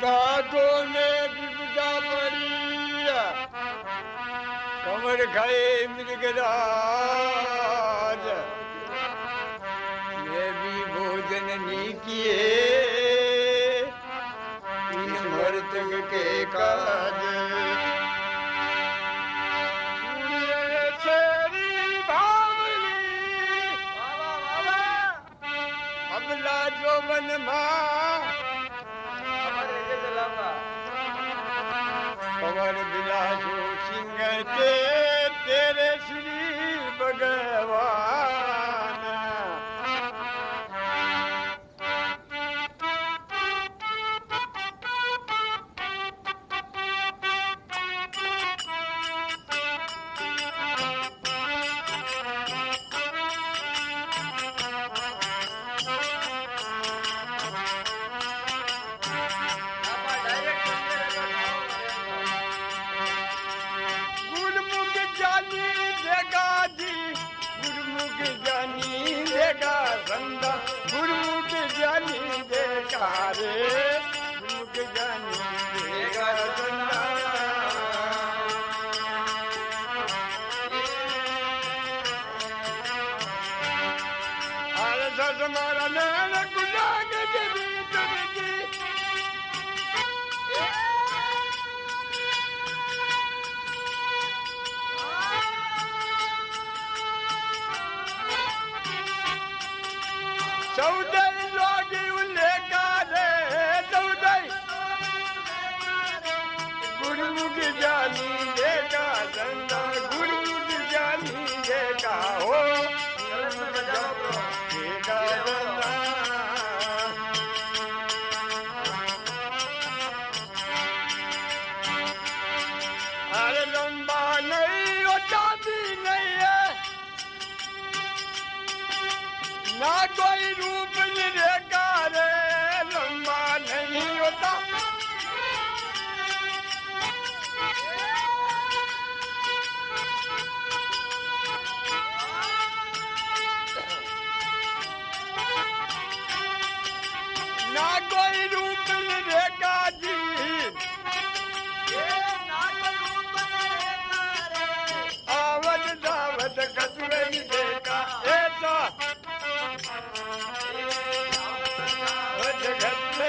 धातो ने विपदा पड़ी कमर खाए मृगराज भी भोजन नहीं किए। इन के काज। मन मा पवर दिलास सिंह तेरे श्री भगवान। मुर्ग जानी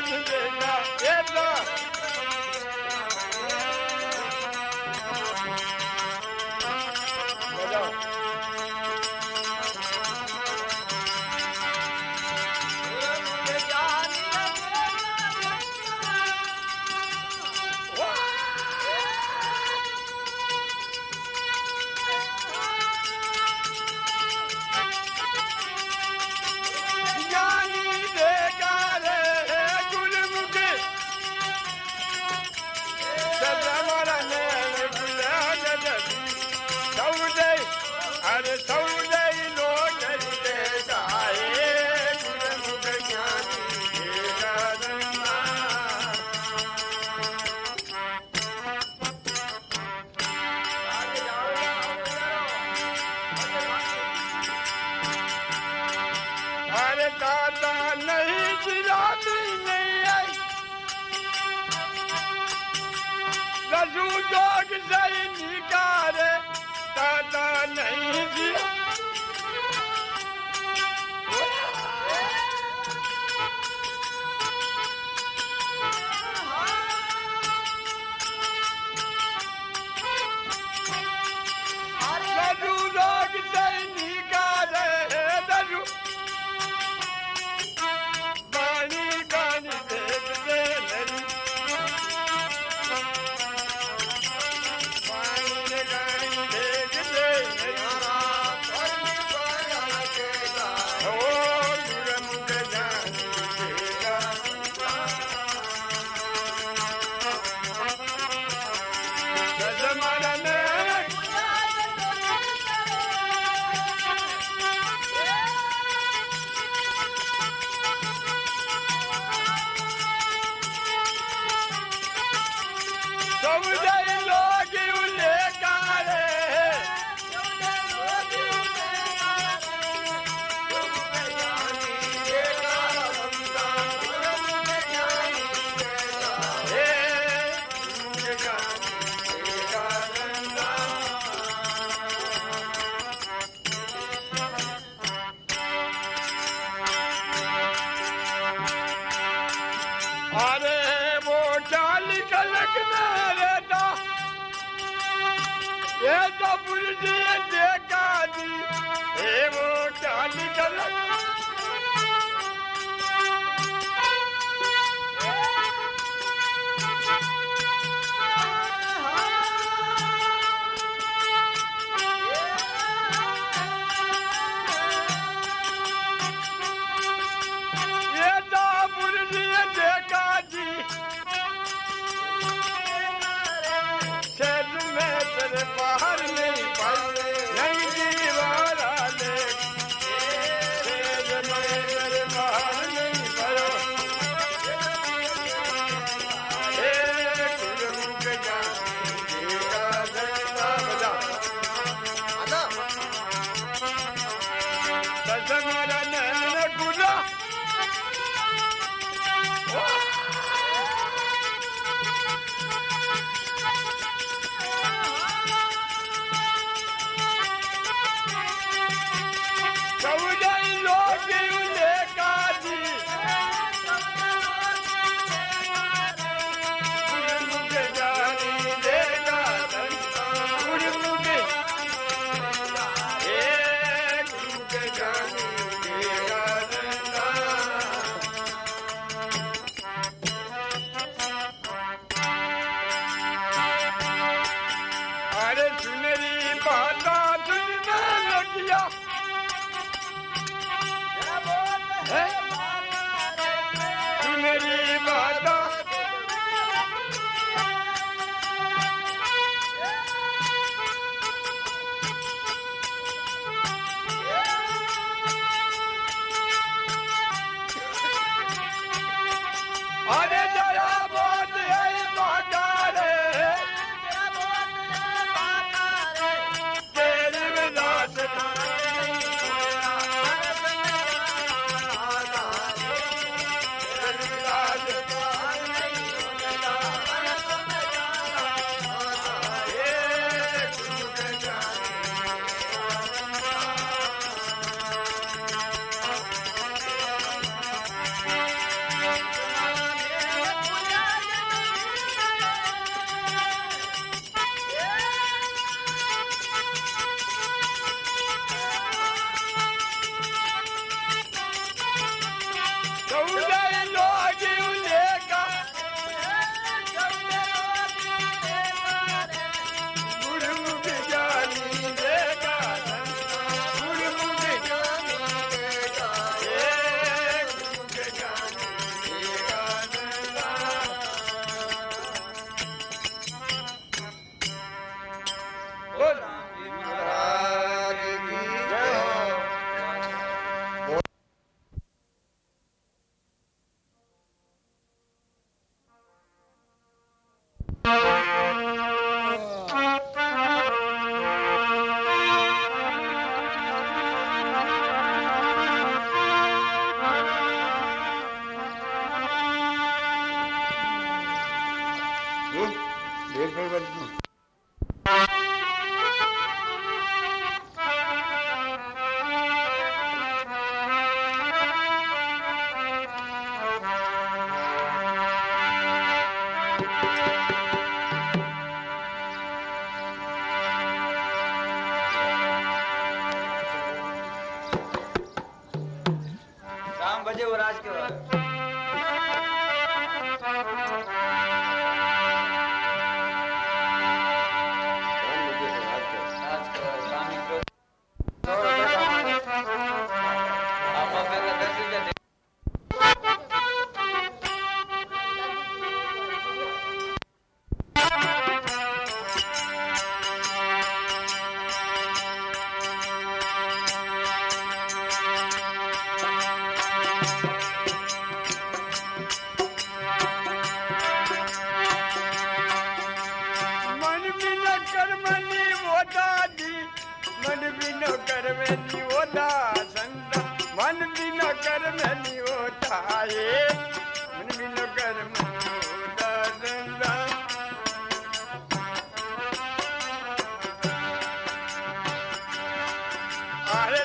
Yeah, नहीं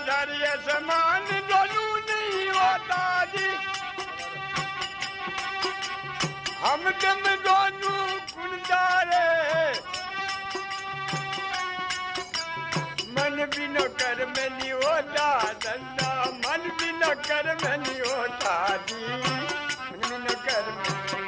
रे मन करा मन बन कर